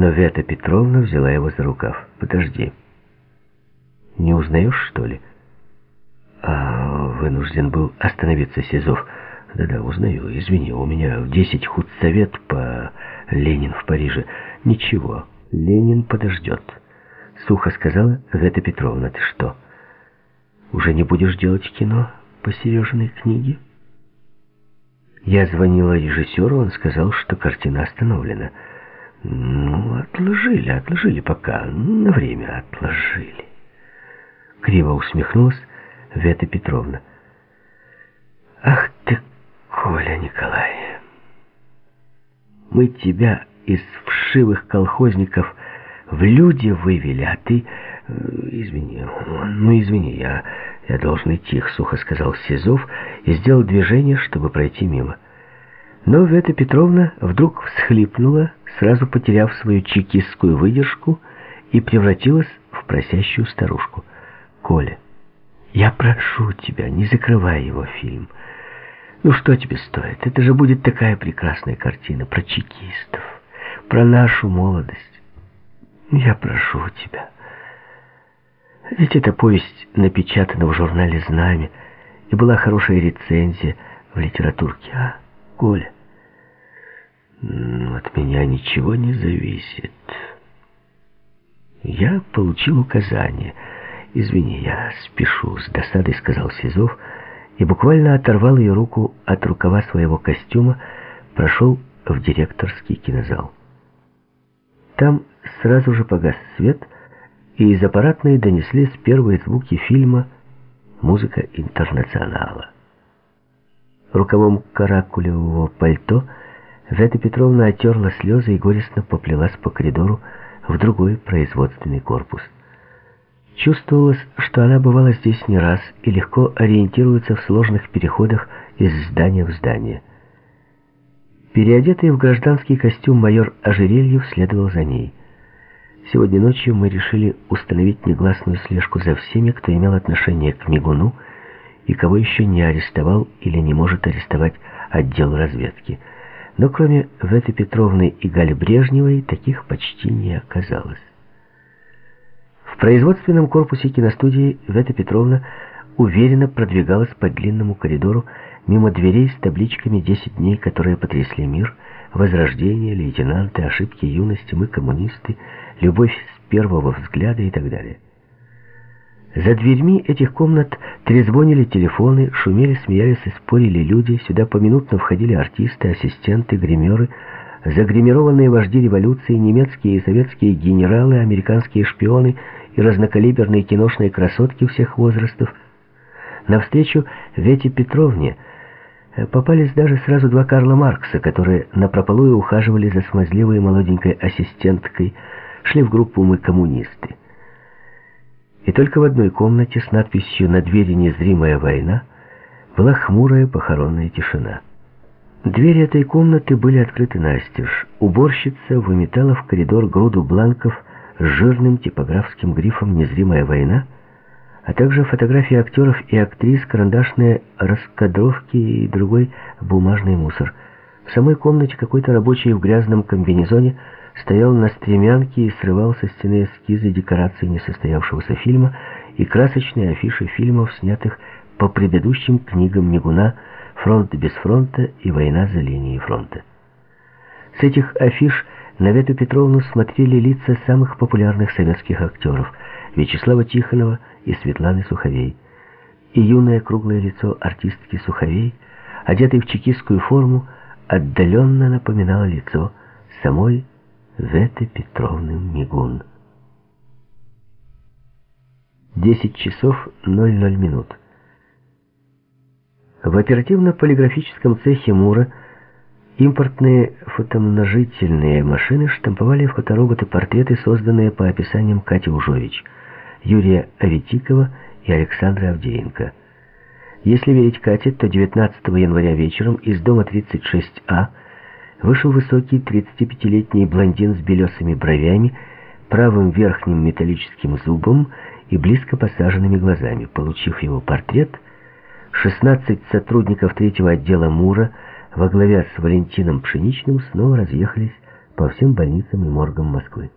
Но Вета Петровна взяла его за рукав. «Подожди. Не узнаешь, что ли?» «А вынужден был остановиться Сизов. Да-да, узнаю. Извини, у меня в десять худсовет по Ленин в Париже. Ничего, Ленин подождет». Сухо сказала Вета Петровна. «Ты что, уже не будешь делать кино по Сережиной книге?» Я звонила режиссеру, он сказал, что картина остановлена. Ну, отложили, отложили пока, на время отложили. Криво усмехнулась Вета Петровна. Ах ты, Коля Николай, мы тебя из вшивых колхозников в люди вывели, а ты... Э, извини, ну извини, я, я должен идти, сухо сказал Сизов и сделал движение, чтобы пройти мимо. Но Вета Петровна вдруг всхлипнула, сразу потеряв свою чекистскую выдержку, и превратилась в просящую старушку. «Коля, я прошу тебя, не закрывай его фильм. Ну что тебе стоит? Это же будет такая прекрасная картина про чекистов, про нашу молодость. Я прошу тебя». Ведь эта повесть напечатана в журнале «Знамя», и была хорошая рецензия в литературке, а? Коля, от меня ничего не зависит. Я получил указание. Извини, я спешу, с досадой сказал Сизов, и буквально оторвал ее руку от рукава своего костюма, прошел в директорский кинозал. Там сразу же погас свет, и из аппаратной донеслись первые звуки фильма «Музыка интернационала». Рукавом каракулевого пальто Вета Петровна отерла слезы и горестно поплелась по коридору в другой производственный корпус. Чувствовалось, что она бывала здесь не раз и легко ориентируется в сложных переходах из здания в здание. Переодетый в гражданский костюм майор Ожерельев следовал за ней. Сегодня ночью мы решили установить негласную слежку за всеми, кто имел отношение к Мигуну, и кого еще не арестовал или не может арестовать отдел разведки. Но кроме Веты Петровны и Гали Брежневой, таких почти не оказалось. В производственном корпусе киностудии Вета Петровна уверенно продвигалась по длинному коридору мимо дверей с табличками «10 дней, которые потрясли мир», «Возрождение», «Лейтенанты», «Ошибки юности», «Мы коммунисты», «Любовь с первого взгляда» и так далее. За дверьми этих комнат трезвонили телефоны, шумели, смеялись и спорили люди. Сюда поминутно входили артисты, ассистенты, гримеры, загримированные вожди революции, немецкие и советские генералы, американские шпионы и разнокалиберные киношные красотки всех возрастов. Навстречу Вете Петровне э, попались даже сразу два Карла Маркса, которые напропалую ухаживали за смазливой молоденькой ассистенткой, шли в группу «Мы коммунисты». И только в одной комнате с надписью «На двери незримая война» была хмурая похоронная тишина. Двери этой комнаты были открыты настежь. Уборщица выметала в коридор груду бланков с жирным типографским грифом «Незримая война», а также фотографии актеров и актрис, карандашные раскадровки и другой бумажный мусор. В самой комнате какой-то рабочий в грязном комбинезоне – стоял на стремянке и срывал со стены эскизы декораций несостоявшегося фильма и красочные афиши фильмов, снятых по предыдущим книгам Мигуна «Фронт без фронта» и «Война за линией фронта». С этих афиш на Вету Петровну смотрели лица самых популярных советских актеров Вячеслава Тихонова и Светланы Суховей. И юное круглое лицо артистки Суховей, одетой в чекистскую форму, отдаленно напоминало лицо самой Веты Петровны Мигун. 10 часов 00 минут. В оперативно-полиграфическом цехе Мура импортные фотомножительные машины штамповали фотороботы-портреты, созданные по описаниям Кати Ужович, Юрия Аветикова и Александра Авдеенко. Если верить Кате, то 19 января вечером из дома 36А вышел высокий 35-летний блондин с белесыми бровями, правым верхним металлическим зубом и близко посаженными глазами. Получив его портрет, 16 сотрудников третьего отдела МУРа во главе с Валентином Пшеничным снова разъехались по всем больницам и моргам Москвы.